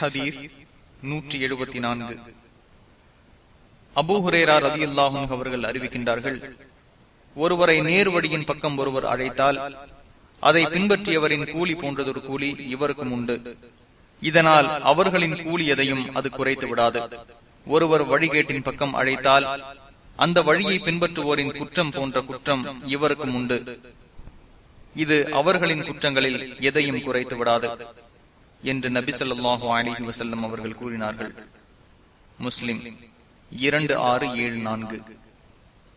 ஹதீஸ் நூற்றி எழுபத்தி நான்கு. அபூஹுரேரா ரதி அல்லாஹும் அவர்கள் அறிவிக்கின்றார்கள் ஒருவரை நேர்வழியின் பக்கம் ஒருவர் அழைத்தால் அதை பின்பற்றியவரின் கூலி போன்றதொரு கூலி இவருக்கும் உண்டு. இதனால் அவர்களின் கூலி எதையும் அது குறைத்து விடாது. ஒருவர் வழிகேட்டின் பக்கம் அழைத்தால் அந்த வழியை பின்பற்றுவோரின் குற்றம் போன்ற குற்றம் இவருக்கும் உண்டு. இது அவர்களின் குற்றங்களில் எதையும் குறைத்து விடாது. என்று நபி சொல்லாஹு அலிஹி வசல்லம் அவர்கள் கூறினார்கள். முஸ்லிம் இரண்டு ஆறு ஏழு நான்கு.